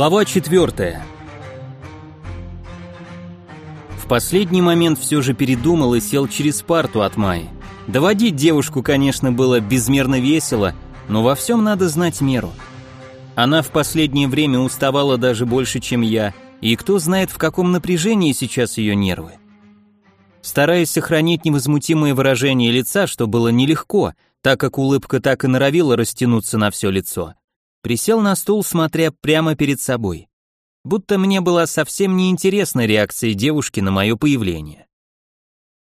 Глава четвертая. В последний момент все же передумал и сел через парту от Майи. Доводить девушку, конечно, было безмерно весело, но во всем надо знать меру. Она в последнее время уставала даже больше, чем я, и кто знает, в каком напряжении сейчас ее нервы. Стараясь сохранить невозмутимое выражение лица, что было нелегко, так как улыбка так и норовила растянуться на все лицо, присел на стул, смотря прямо перед собой. Будто мне была совсем неинтересна реакция девушки на мое появление.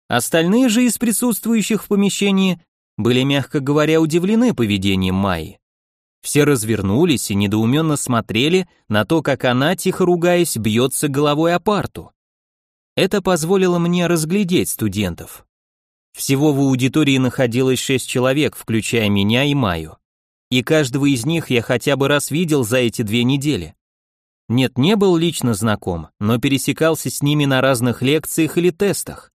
Остальные же из присутствующих в помещении были, мягко говоря, удивлены поведением Майи. Все развернулись и недоуменно смотрели на то, как она, тихо ругаясь, бьется головой о парту. Это позволило мне разглядеть студентов. Всего в аудитории находилось шесть человек, включая меня и Майю и каждого из них я хотя бы раз видел за эти две недели. Нет, не был лично знаком, но пересекался с ними на разных лекциях или тестах.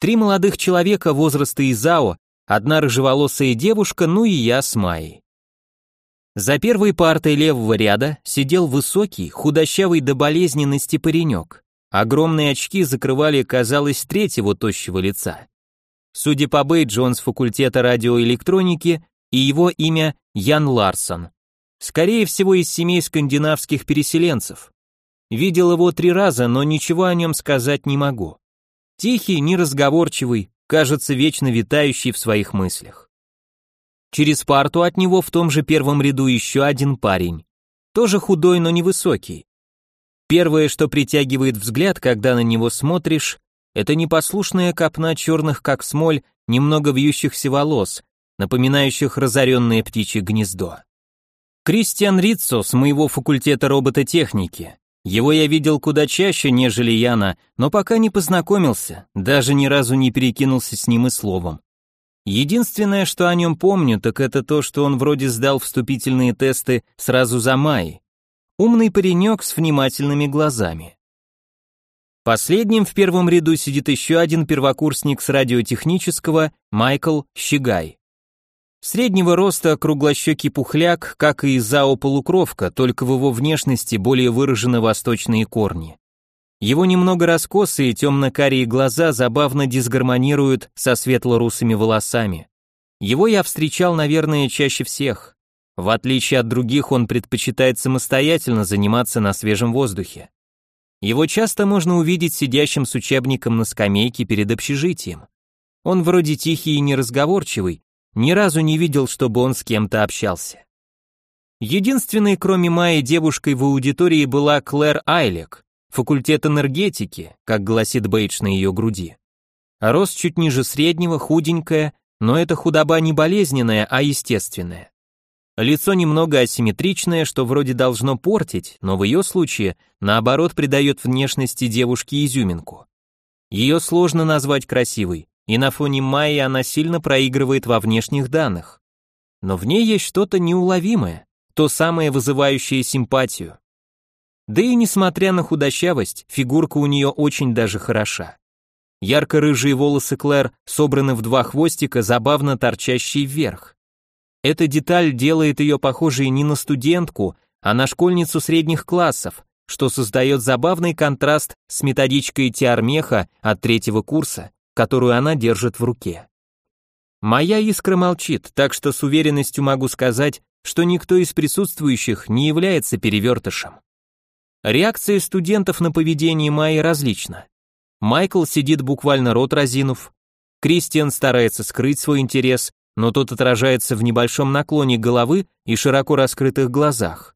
Три молодых человека возраста Изао, одна рыжеволосая девушка, ну и я с Майей. За первой партой левого ряда сидел высокий, худощавый до болезненности паренек. Огромные очки закрывали, казалось, треть его тощего лица. Судя по бейджу, он с факультета радиоэлектроники, и его имя Ян Ларсон. Скорее всего, из семей скандинавских переселенцев. Видел его три раза, но ничего о нем сказать не могу. Тихий, неразговорчивый, кажется, вечно витающий в своих мыслях. Через парту от него в том же первом ряду еще один парень. Тоже худой, но невысокий. Первое, что притягивает взгляд, когда на него смотришь, это непослушная копна черных, как смоль, немного вьющихся волос, напоминающих разоренное птичье гнездо. Кристиан Риццо с моего факультета робототехники. Его я видел куда чаще, нежели Яна, но пока не познакомился, даже ни разу не перекинулся с ним и словом. Единственное, что о нем помню, так это то, что он вроде сдал вступительные тесты сразу за май. Умный паренек с внимательными глазами. Последним в первом ряду сидит еще один первокурсник с радиотехнического, Майкл Щегай. Среднего роста круглощекий пухляк, как и Зао полукровка, только в его внешности более выражены восточные корни. Его немного раскосые темно-карие глаза забавно дисгармонируют со светло-русыми волосами. Его я встречал, наверное, чаще всех. В отличие от других, он предпочитает самостоятельно заниматься на свежем воздухе. Его часто можно увидеть сидящим с учебником на скамейке перед общежитием. Он вроде тихий и неразговорчивый, ни разу не видел, чтобы он с кем-то общался. Единственной, кроме Майи, девушкой в аудитории была Клэр Айлек, факультет энергетики, как гласит бейдж на ее груди. Рост чуть ниже среднего, худенькая, но эта худоба не болезненная, а естественная. Лицо немного асимметричное, что вроде должно портить, но в ее случае, наоборот, придает внешности девушке изюминку. Ее сложно назвать красивой, и на фоне Майи она сильно проигрывает во внешних данных. Но в ней есть что-то неуловимое, то самое вызывающее симпатию. Да и несмотря на худощавость, фигурка у нее очень даже хороша. Ярко-рыжие волосы Клэр собраны в два хвостика, забавно торчащие вверх. Эта деталь делает ее похожей не на студентку, а на школьницу средних классов, что создает забавный контраст с методичкой Тиармеха от третьего курса, которую она держит в руке. Моя искра молчит, так что с уверенностью могу сказать, что никто из присутствующих не является перевертышем. Реакция студентов на поведение Майи различна. Майкл сидит буквально рот разинув, Кристиан старается скрыть свой интерес, но тот отражается в небольшом наклоне головы и широко раскрытых глазах.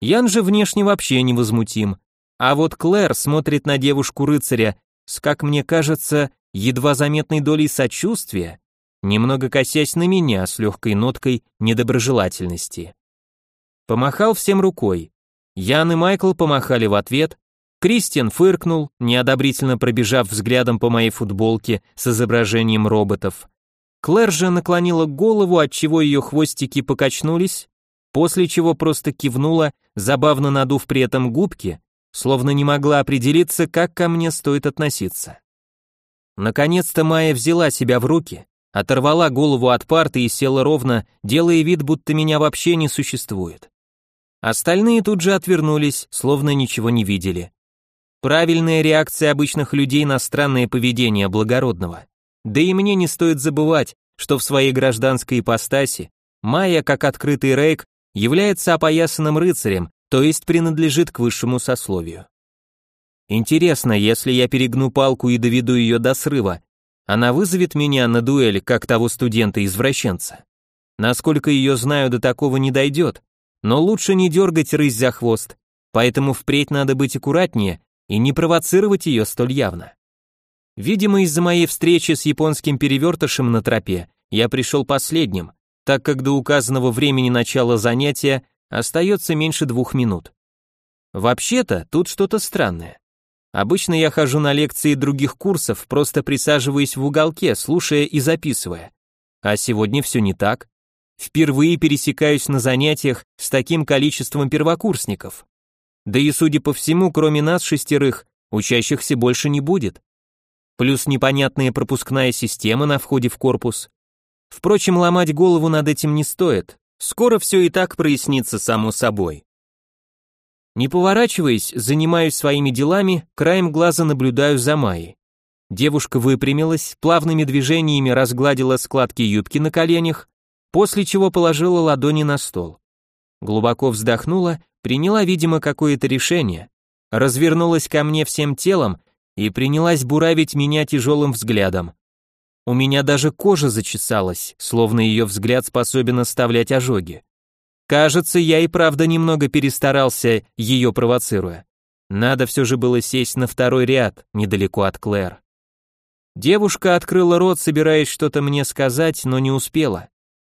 Ян же внешне вообще невозмутим, а вот Клэр смотрит на девушку-рыцаря с, как мне кажется, едва заметной долей сочувствия, немного косясь на меня с легкой ноткой недоброжелательности. Помахал всем рукой. Ян и Майкл помахали в ответ, Кристиан фыркнул, неодобрительно пробежав взглядом по моей футболке с изображением роботов. Клэр же наклонила голову, отчего ее хвостики покачнулись, после чего просто кивнула, забавно надув при этом губки, словно не могла определиться, как ко мне стоит относиться. Наконец-то Майя взяла себя в руки, оторвала голову от парты и села ровно, делая вид, будто меня вообще не существует. Остальные тут же отвернулись, словно ничего не видели. Правильная реакция обычных людей на странное поведение благородного. Да и мне не стоит забывать, что в своей гражданской ипостаси Майя, как открытый рейк, является опоясанным рыцарем, то есть принадлежит к высшему сословию. Интересно, если я перегну палку и доведу ее до срыва, она вызовет меня на дуэль, как того студента-извращенца. Насколько ее знаю, до такого не дойдет, но лучше не дергать рысь за хвост, поэтому впредь надо быть аккуратнее и не провоцировать ее столь явно. Видимо, из-за моей встречи с японским перевертышем на тропе я пришел последним, так как до указанного времени начала занятия остается меньше двух минут. Вообще-то, тут что-то странное. Обычно я хожу на лекции других курсов, просто присаживаясь в уголке, слушая и записывая. А сегодня все не так. Впервые пересекаюсь на занятиях с таким количеством первокурсников. Да и судя по всему, кроме нас шестерых, учащихся больше не будет. Плюс непонятная пропускная система на входе в корпус. Впрочем, ломать голову над этим не стоит. Скоро все и так прояснится само собой. Не поворачиваясь, занимаюсь своими делами, краем глаза наблюдаю за Майей. Девушка выпрямилась, плавными движениями разгладила складки юбки на коленях, после чего положила ладони на стол. Глубоко вздохнула приняла, видимо, какое-то решение, развернулась ко мне всем телом и принялась буравить меня тяжелым взглядом. У меня даже кожа зачесалась, словно ее взгляд способен оставлять ожоги. Кажется, я и правда немного перестарался, ее провоцируя. Надо все же было сесть на второй ряд, недалеко от Клэр. Девушка открыла рот, собираясь что-то мне сказать, но не успела.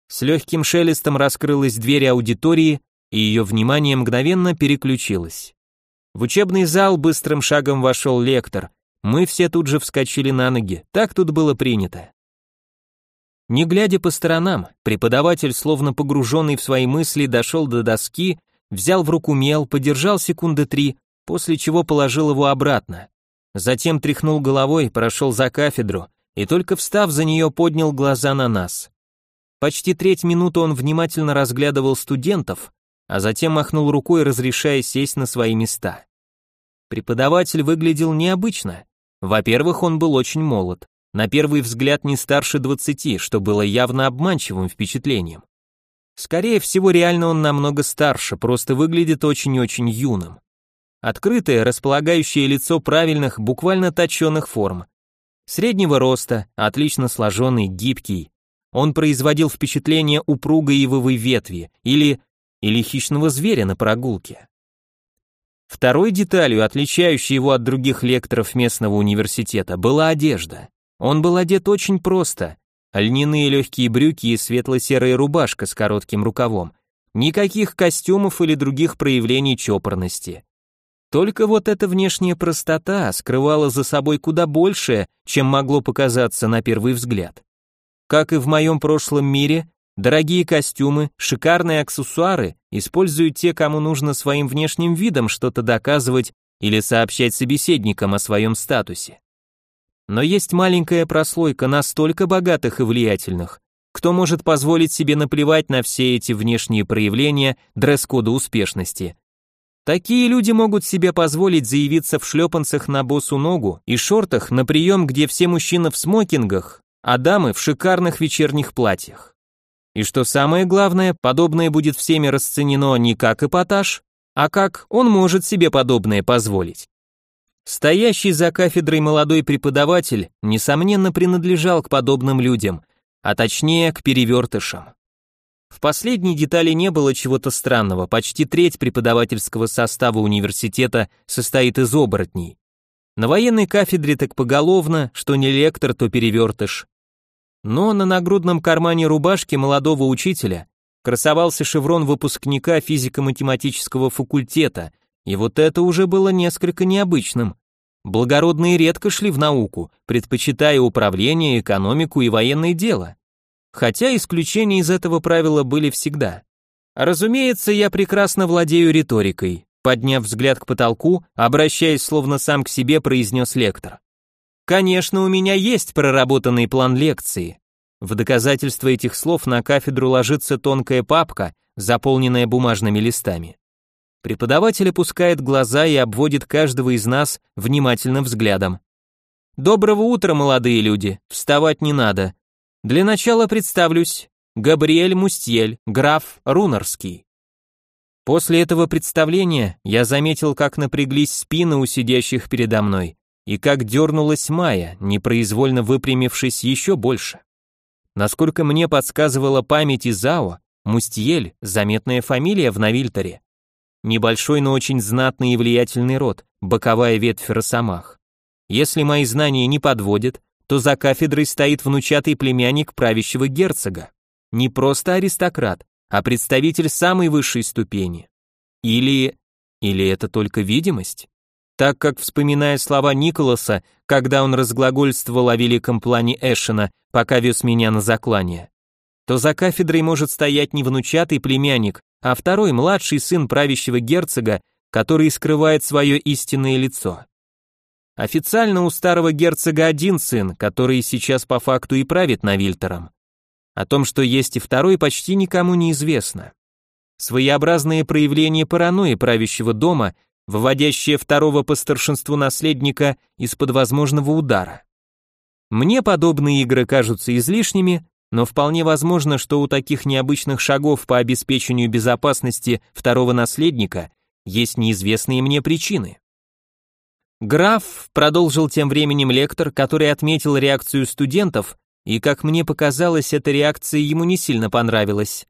С легким шелестом раскрылась дверь аудитории, и ее внимание мгновенно переключилось. В учебный зал быстрым шагом вошел лектор. Мы все тут же вскочили на ноги, так тут было принято. Не глядя по сторонам, преподаватель, словно погруженный в свои мысли, дошел до доски, взял в руку мел, подержал секунды три, после чего положил его обратно. Затем тряхнул головой, прошел за кафедру и только встав за нее поднял глаза на нас. Почти треть минуты он внимательно разглядывал студентов, а затем махнул рукой, разрешая сесть на свои места. Преподаватель выглядел необычно. Во-первых, он был очень молод, на первый взгляд не старше 20, что было явно обманчивым впечатлением. Скорее всего, реально он намного старше, просто выглядит очень-очень юным. Открытое, располагающее лицо правильных, буквально точенных форм. Среднего роста, отлично сложенный, гибкий. Он производил впечатление упругой ивовой ветви или или хищного зверя на прогулке. Второй деталью, отличающей его от других лекторов местного университета, была одежда. Он был одет очень просто. Льняные легкие брюки и светло-серая рубашка с коротким рукавом. Никаких костюмов или других проявлений чопорности. Только вот эта внешняя простота скрывала за собой куда большее, чем могло показаться на первый взгляд. Как и в моем прошлом мире, Дорогие костюмы, шикарные аксессуары используют те, кому нужно своим внешним видом что-то доказывать или сообщать собеседникам о своем статусе. Но есть маленькая прослойка настолько богатых и влиятельных, кто может позволить себе наплевать на все эти внешние проявления дресс-кода успешности. Такие люди могут себе позволить заявиться в шлепанцах на босу ногу и шортах на прием, где все мужчины в смокингах, а дамы в шикарных вечерних платьях. И что самое главное, подобное будет всеми расценено не как эпатаж, а как он может себе подобное позволить. Стоящий за кафедрой молодой преподаватель, несомненно, принадлежал к подобным людям, а точнее к перевертышам. В последней детали не было чего-то странного, почти треть преподавательского состава университета состоит из оборотней. На военной кафедре так поголовно, что не лектор, то перевертыш. Но на нагрудном кармане рубашки молодого учителя красовался шеврон выпускника физико-математического факультета, и вот это уже было несколько необычным. Благородные редко шли в науку, предпочитая управление, экономику и военное дело. Хотя исключения из этого правила были всегда. Разумеется, я прекрасно владею риторикой. Подняв взгляд к потолку, обращаясь словно сам к себе, произнес лектор. Конечно, у меня есть проработанный план лекции. В доказательство этих слов на кафедру ложится тонкая папка, заполненная бумажными листами. Преподаватель опускает глаза и обводит каждого из нас внимательным взглядом. Доброго утра, молодые люди. Вставать не надо. Для начала представлюсь. Габриэль Мустьель, граф Рунарский. После этого представления я заметил, как напряглись спины у сидящих передо мной, и как дернулась Майя, непроизвольно выпрямившись еще больше. Насколько мне подсказывала память Изао, Мустьель – заметная фамилия в Навильторе. Небольшой, но очень знатный и влиятельный род, боковая ветвь Росомах. Если мои знания не подводят, то за кафедрой стоит внучатый племянник правящего герцога. Не просто аристократ, а представитель самой высшей ступени. Или... или это только видимость? Так как, вспоминая слова Николаса, когда он разглагольствовал о великом плане Эшена, пока вез меня на заклание, то за кафедрой может стоять не внучатый племянник, а второй младший сын правящего герцога, который скрывает свое истинное лицо. Официально у старого герцога один сын, который сейчас по факту и правит Навильтером. О том, что есть и второй, почти никому не известно. Своеобразные проявления паранойи правящего дома, выводящие второго по старшинству наследника из-под возможного удара. Мне подобные игры кажутся излишними, но вполне возможно, что у таких необычных шагов по обеспечению безопасности второго наследника есть неизвестные мне причины. Граф продолжил тем временем лектор, который отметил реакцию студентов и, как мне показалось, эта реакция ему не сильно понравилась.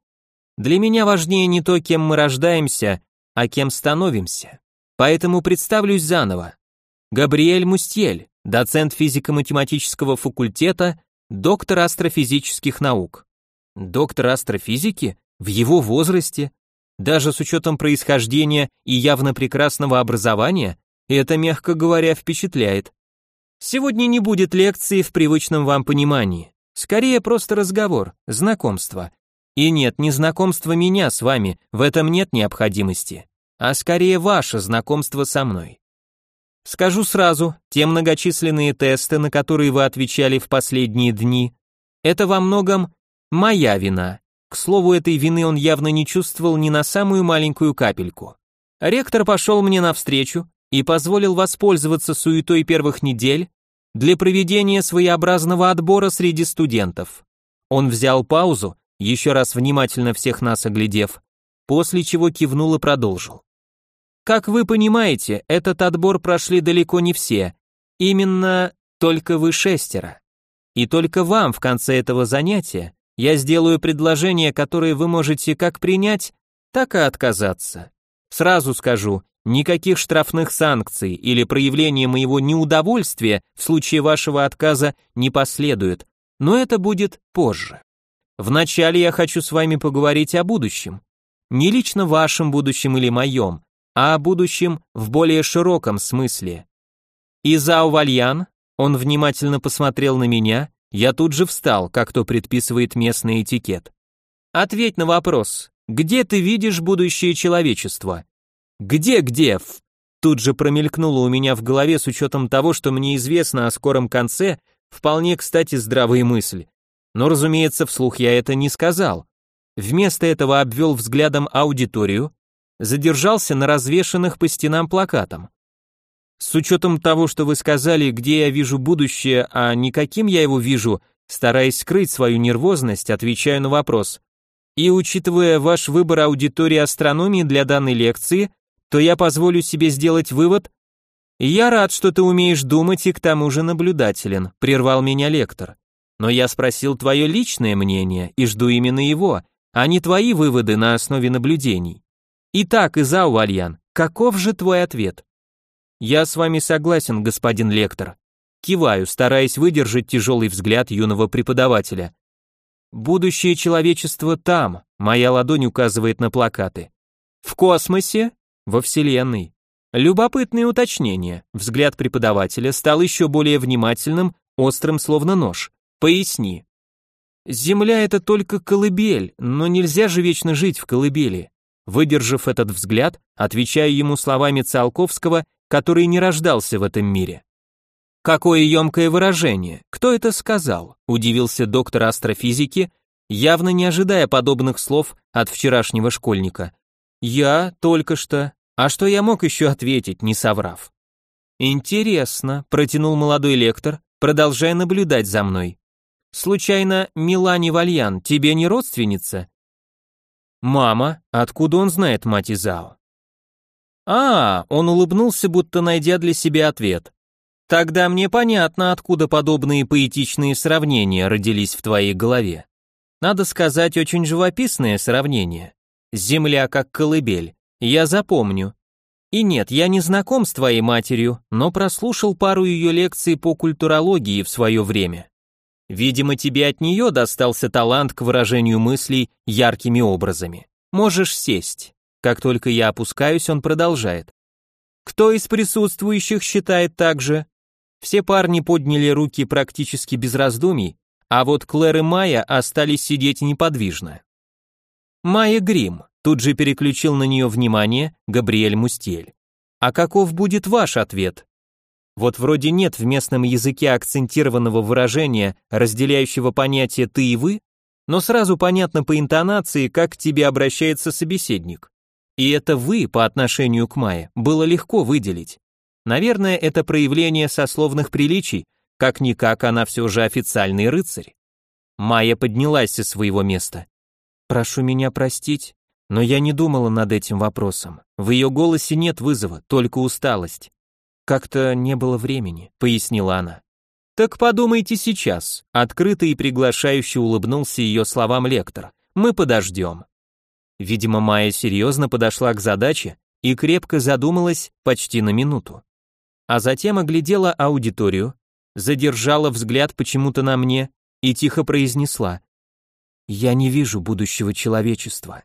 Для меня важнее не то, кем мы рождаемся, а кем становимся. Поэтому представлюсь заново. Габриэль Мустьель, доцент физико-математического факультета, доктор астрофизических наук. Доктор астрофизики? В его возрасте? Даже с учетом происхождения и явно прекрасного образования? Это, мягко говоря, впечатляет. Сегодня не будет лекции в привычном вам понимании. Скорее просто разговор, знакомство. И нет, не знакомство меня с вами, в этом нет необходимости, а скорее ваше знакомство со мной. Скажу сразу, те многочисленные тесты, на которые вы отвечали в последние дни, это во многом моя вина. К слову, этой вины он явно не чувствовал ни на самую маленькую капельку. Ректор пошел мне навстречу, и позволил воспользоваться суетой первых недель для проведения своеобразного отбора среди студентов. Он взял паузу, еще раз внимательно всех нас оглядев, после чего кивнул и продолжил. Как вы понимаете, этот отбор прошли далеко не все, именно только вы шестеро. И только вам в конце этого занятия я сделаю предложение, которое вы можете как принять, так и отказаться. Сразу скажу, Никаких штрафных санкций или проявления моего неудовольствия в случае вашего отказа не последует, но это будет позже. Вначале я хочу с вами поговорить о будущем. Не лично вашем будущем или моем, а о будущем в более широком смысле. Изао Вальян, он внимательно посмотрел на меня, я тут же встал, как то предписывает местный этикет. Ответь на вопрос, где ты видишь будущее человечества? «Где-где?» Тут же промелькнуло у меня в голове с учетом того, что мне известно о скором конце, вполне, кстати, здравая мысль. Но, разумеется, вслух я это не сказал. Вместо этого обвел взглядом аудиторию, задержался на развешанных по стенам плакатам. С учетом того, что вы сказали, где я вижу будущее, а не каким я его вижу, стараясь скрыть свою нервозность, отвечаю на вопрос. И учитывая ваш выбор аудитории астрономии для данной лекции, то я позволю себе сделать вывод. Я рад, что ты умеешь думать и к тому же наблюдателен, прервал меня лектор. Но я спросил твое личное мнение и жду именно его, а не твои выводы на основе наблюдений. Итак, Изау Вальян, каков же твой ответ? Я с вами согласен, господин лектор. Киваю, стараясь выдержать тяжелый взгляд юного преподавателя. Будущее человечества там, моя ладонь указывает на плакаты. В космосе? во Вселенной. Любопытное уточнение. Взгляд преподавателя стал еще более внимательным, острым словно нож. Поясни. Земля это только колыбель, но нельзя же вечно жить в колыбели. Выдержав этот взгляд, отвечаю ему словами Циолковского, который не рождался в этом мире. Какое емкое выражение. Кто это сказал? Удивился доктор астрофизики, явно не ожидая подобных слов от вчерашнего школьника. Я только что А что я мог еще ответить, не соврав? Интересно, протянул молодой лектор, продолжая наблюдать за мной. Случайно, Милани Вальян тебе не родственница? Мама, откуда он знает мать Изао? А, он улыбнулся, будто найдя для себя ответ. Тогда мне понятно, откуда подобные поэтичные сравнения родились в твоей голове. Надо сказать, очень живописное сравнение. Земля как колыбель. Я запомню. И нет, я не знаком с твоей матерью, но прослушал пару ее лекций по культурологии в свое время. Видимо, тебе от нее достался талант к выражению мыслей яркими образами. Можешь сесть. Как только я опускаюсь, он продолжает. Кто из присутствующих считает так же? Все парни подняли руки практически без раздумий, а вот Клэр и Майя остались сидеть неподвижно. Майя Грим тут же переключил на нее внимание Габриэль Мустель. А каков будет ваш ответ? Вот вроде нет в местном языке акцентированного выражения, разделяющего понятие «ты» и «вы», но сразу понятно по интонации, как к тебе обращается собеседник. И это «вы» по отношению к Майе было легко выделить. Наверное, это проявление сословных приличий, как-никак она все же официальный рыцарь. Майя поднялась со своего места. «Прошу меня простить, но я не думала над этим вопросом. В ее голосе нет вызова, только усталость. Как-то не было времени, пояснила она. Так подумайте сейчас, открыто и приглашающе улыбнулся ее словам лектор. Мы подождем. Видимо, Майя серьезно подошла к задаче и крепко задумалась почти на минуту. А затем оглядела аудиторию, задержала взгляд почему-то на мне и тихо произнесла: "Я не вижу будущего человечества".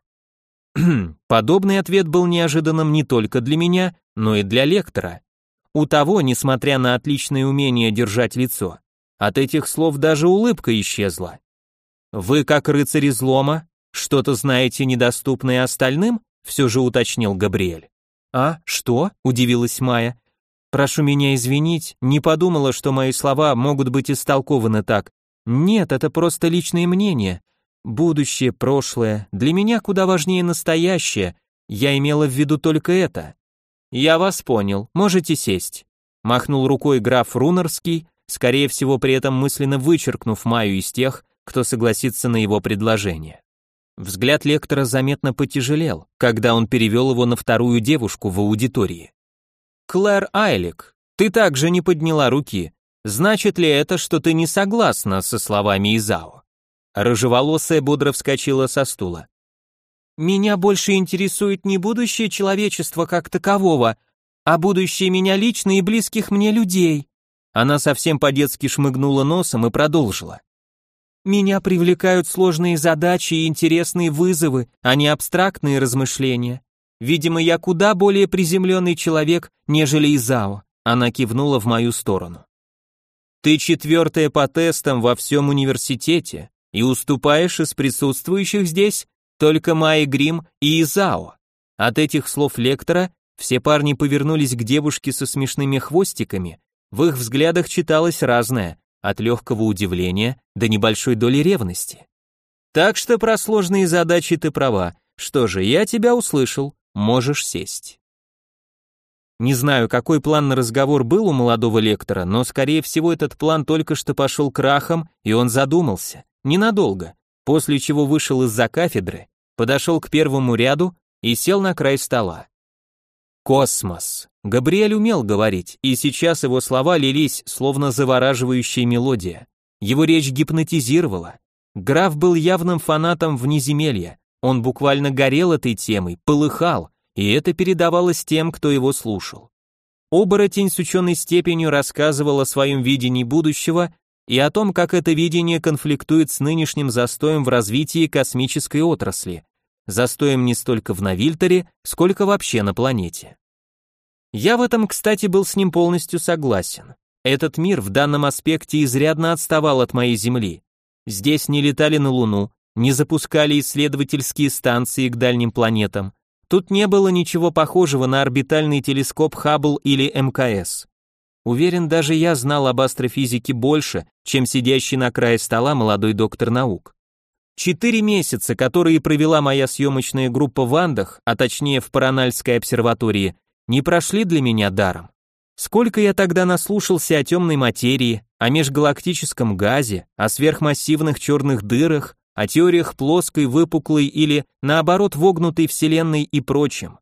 Подобный ответ был неожиданным не только для меня, но и для лектора. У того, несмотря на отличное умение держать лицо, от этих слов даже улыбка исчезла. «Вы, как рыцарь излома, что-то знаете недоступное остальным?» все же уточнил Габриэль. «А, что?» – удивилась Майя. «Прошу меня извинить, не подумала, что мои слова могут быть истолкованы так. Нет, это просто личное мнение. Будущее, прошлое, для меня куда важнее настоящее. Я имела в виду только это. «Я вас понял, можете сесть», — махнул рукой граф Рунерский, скорее всего при этом мысленно вычеркнув Маю из тех, кто согласится на его предложение. Взгляд лектора заметно потяжелел, когда он перевел его на вторую девушку в аудитории. «Клэр Айлик, ты также не подняла руки. Значит ли это, что ты не согласна со словами Изао?» Рыжеволосая бодро вскочила со стула. Меня больше интересует не будущее человечества как такового, а будущее меня лично и близких мне людей. Она совсем по-детски шмыгнула носом и продолжила. Меня привлекают сложные задачи и интересные вызовы, а не абстрактные размышления. Видимо, я куда более приземленный человек, нежели Изао. Она кивнула в мою сторону. Ты четвертая по тестам во всем университете и уступаешь из присутствующих здесь только Майя Грим и Изао. От этих слов лектора все парни повернулись к девушке со смешными хвостиками, в их взглядах читалось разное, от легкого удивления до небольшой доли ревности. Так что про сложные задачи ты права. Что же, я тебя услышал, можешь сесть. Не знаю, какой план на разговор был у молодого лектора, но, скорее всего, этот план только что пошел крахом, и он задумался. Ненадолго после чего вышел из-за кафедры, подошел к первому ряду и сел на край стола. Космос. Габриэль умел говорить, и сейчас его слова лились, словно завораживающая мелодия. Его речь гипнотизировала. Граф был явным фанатом внеземелья. Он буквально горел этой темой, полыхал, и это передавалось тем, кто его слушал. Оборотень с ученой степенью рассказывал о своем видении будущего и о том, как это видение конфликтует с нынешним застоем в развитии космической отрасли, застоем не столько в Навильтере, сколько вообще на планете. Я в этом, кстати, был с ним полностью согласен. Этот мир в данном аспекте изрядно отставал от моей Земли. Здесь не летали на Луну, не запускали исследовательские станции к дальним планетам. Тут не было ничего похожего на орбитальный телескоп Хаббл или МКС. Уверен, даже я знал об астрофизике больше, чем сидящий на крае стола молодой доктор наук. Четыре месяца, которые провела моя съемочная группа в Андах, а точнее в Паранальской обсерватории, не прошли для меня даром. Сколько я тогда наслушался о темной материи, о межгалактическом газе, о сверхмассивных черных дырах, о теориях плоской, выпуклой или, наоборот, вогнутой Вселенной и прочем.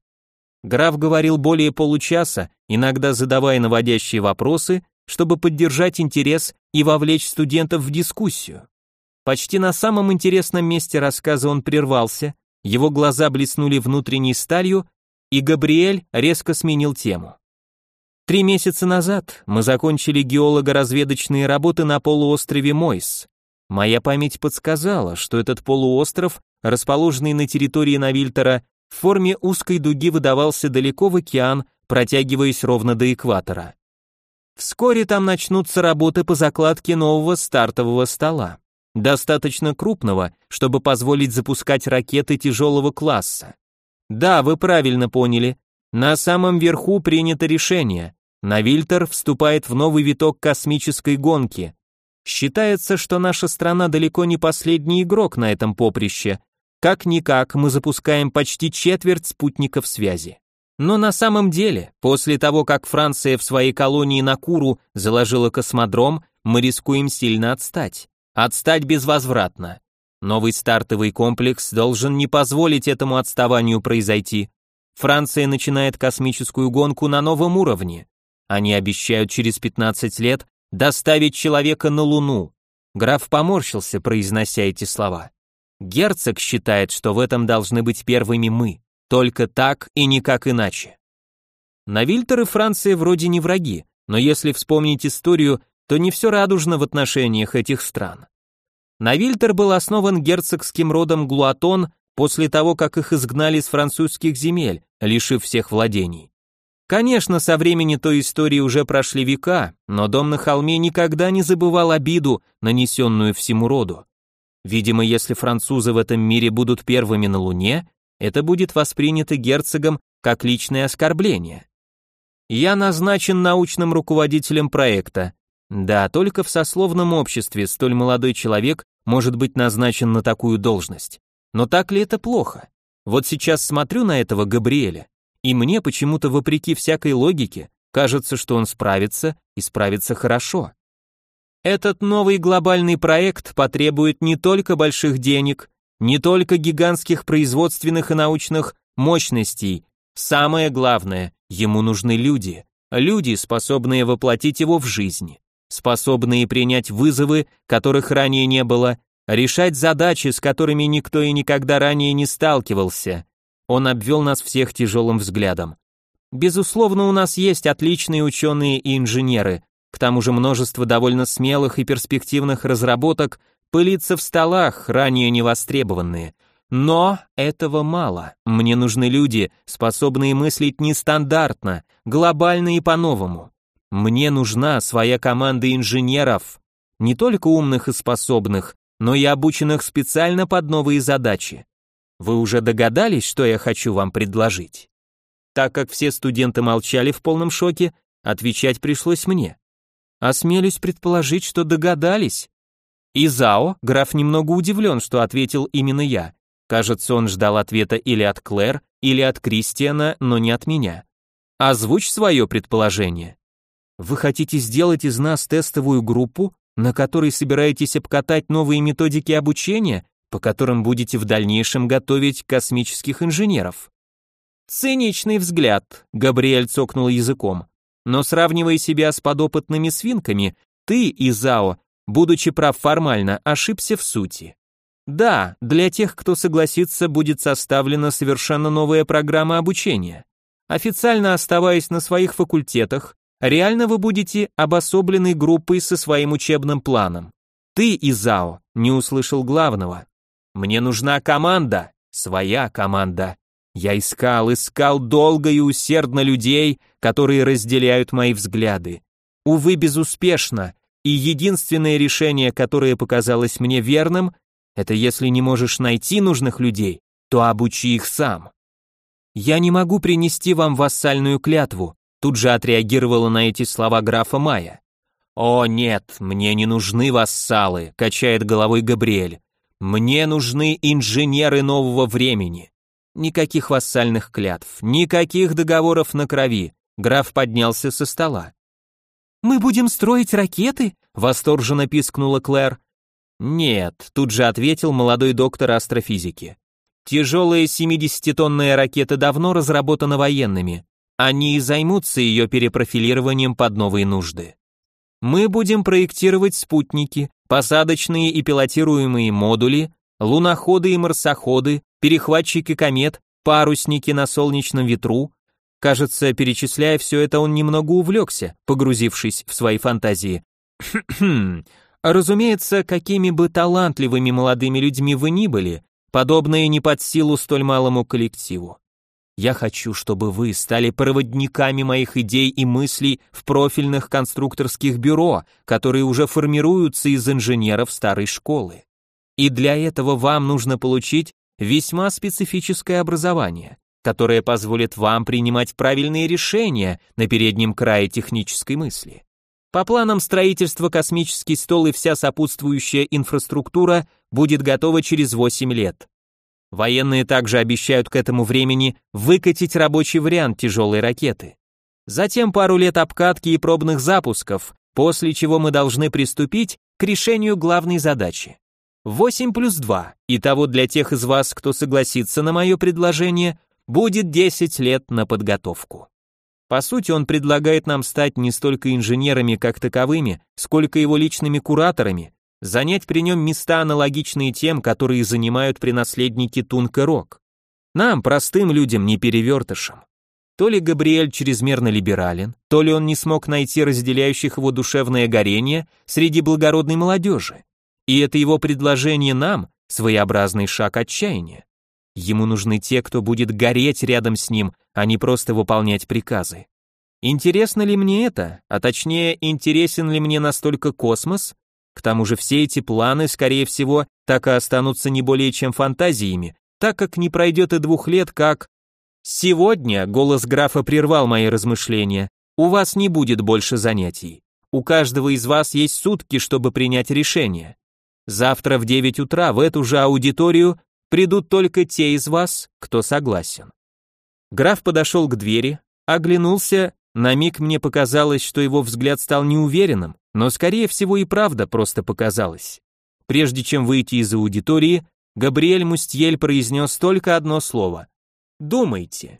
Граф говорил более получаса, иногда задавая наводящие вопросы, чтобы поддержать интерес и вовлечь студентов в дискуссию. Почти на самом интересном месте рассказа он прервался, его глаза блеснули внутренней сталью, и Габриэль резко сменил тему. Три месяца назад мы закончили геолого-разведочные работы на полуострове Мойс. Моя память подсказала, что этот полуостров, расположенный на территории Навильтера, в форме узкой дуги выдавался далеко в океан, протягиваясь ровно до экватора. Вскоре там начнутся работы по закладке нового стартового стола, достаточно крупного, чтобы позволить запускать ракеты тяжелого класса. Да, вы правильно поняли. На самом верху принято решение. Навильтер вступает в новый виток космической гонки. Считается, что наша страна далеко не последний игрок на этом поприще. Как-никак мы запускаем почти четверть спутников связи. Но на самом деле, после того, как Франция в своей колонии на Куру заложила космодром, мы рискуем сильно отстать. Отстать безвозвратно. Новый стартовый комплекс должен не позволить этому отставанию произойти. Франция начинает космическую гонку на новом уровне. Они обещают через 15 лет доставить человека на Луну. Граф поморщился, произнося эти слова. Герцог считает, что в этом должны быть первыми мы. Только так и никак иначе. Навильтер и Франция вроде не враги, но если вспомнить историю, то не все радужно в отношениях этих стран. Навильтер был основан герцогским родом Глуатон после того, как их изгнали с французских земель, лишив всех владений. Конечно, со времени той истории уже прошли века, но дом на холме никогда не забывал обиду, нанесенную всему роду. Видимо, если французы в этом мире будут первыми на Луне, это будет воспринято герцогом как личное оскорбление. Я назначен научным руководителем проекта. Да, только в сословном обществе столь молодой человек может быть назначен на такую должность. Но так ли это плохо? Вот сейчас смотрю на этого Габриэля, и мне почему-то, вопреки всякой логике, кажется, что он справится и справится хорошо. Этот новый глобальный проект потребует не только больших денег, не только гигантских производственных и научных мощностей. Самое главное, ему нужны люди. Люди, способные воплотить его в жизнь, способные принять вызовы, которых ранее не было, решать задачи, с которыми никто и никогда ранее не сталкивался, он обвел нас всех тяжелым взглядом. Безусловно, у нас есть отличные ученые и инженеры, к тому же множество довольно смелых и перспективных разработок пылится в столах, ранее невостребованные. Но этого мало. Мне нужны люди, способные мыслить нестандартно, глобально и по-новому. Мне нужна своя команда инженеров, не только умных и способных, но и обученных специально под новые задачи. Вы уже догадались, что я хочу вам предложить? Так как все студенты молчали в полном шоке, отвечать пришлось мне. Осмелюсь предположить, что догадались. И Зао, граф немного удивлен, что ответил именно я. Кажется, он ждал ответа или от Клэр, или от Кристиана, но не от меня. Озвучь свое предположение. Вы хотите сделать из нас тестовую группу, на которой собираетесь обкатать новые методики обучения, по которым будете в дальнейшем готовить космических инженеров. Циничный взгляд, Габриэль цокнул языком. Но сравнивая себя с подопытными свинками, ты, Изао, будучи прав формально, ошибся в сути. Да, для тех, кто согласится, будет составлена совершенно новая программа обучения. Официально оставаясь на своих факультетах, реально вы будете обособленной группой со своим учебным планом. Ты, Изао, не услышал главного. Мне нужна команда, своя команда. Я искал, искал долго и усердно людей, которые разделяют мои взгляды. Увы, безуспешно, и единственное решение, которое показалось мне верным, это если не можешь найти нужных людей, то обучи их сам. Я не могу принести вам вассальную клятву, тут же отреагировала на эти слова графа Мая. О нет, мне не нужны вассалы, качает головой Габриэль. Мне нужны инженеры нового времени. Никаких вассальных клятв, никаких договоров на крови. Граф поднялся со стола. «Мы будем строить ракеты?» — восторженно пискнула Клэр. «Нет», — тут же ответил молодой доктор астрофизики. «Тяжелая 70-тонная ракета давно разработана военными. Они и займутся ее перепрофилированием под новые нужды. Мы будем проектировать спутники, посадочные и пилотируемые модули, луноходы и марсоходы, перехватчики комет, парусники на солнечном ветру. Кажется, перечисляя все это, он немного увлекся, погрузившись в свои фантазии. Разумеется, какими бы талантливыми молодыми людьми вы ни были, подобное не под силу столь малому коллективу. Я хочу, чтобы вы стали проводниками моих идей и мыслей в профильных конструкторских бюро, которые уже формируются из инженеров старой школы. И для этого вам нужно получить весьма специфическое образование, которое позволит вам принимать правильные решения на переднем крае технической мысли. По планам строительства космический стол и вся сопутствующая инфраструктура будет готова через 8 лет. Военные также обещают к этому времени выкатить рабочий вариант тяжелой ракеты. Затем пару лет обкатки и пробных запусков, после чего мы должны приступить к решению главной задачи. 8 плюс 2. Итого для тех из вас, кто согласится на мое предложение, будет 10 лет на подготовку. По сути, он предлагает нам стать не столько инженерами как таковыми, сколько его личными кураторами, занять при нем места, аналогичные тем, которые занимают при наследнике Тунка Рок. Нам, простым людям, не перевертышам. То ли Габриэль чрезмерно либерален, то ли он не смог найти разделяющих его душевное горение среди благородной молодежи. И это его предложение нам – своеобразный шаг отчаяния. Ему нужны те, кто будет гореть рядом с ним, а не просто выполнять приказы. Интересно ли мне это, а точнее, интересен ли мне настолько космос? К тому же все эти планы, скорее всего, так и останутся не более чем фантазиями, так как не пройдет и двух лет, как... Сегодня голос графа прервал мои размышления. У вас не будет больше занятий. У каждого из вас есть сутки, чтобы принять решение. Завтра в 9 утра в эту же аудиторию придут только те из вас, кто согласен. Граф подошел к двери, оглянулся, на миг мне показалось, что его взгляд стал неуверенным, но скорее всего и правда просто показалось. Прежде чем выйти из аудитории, Габриэль Мустьель произнес только одно слово. «Думайте».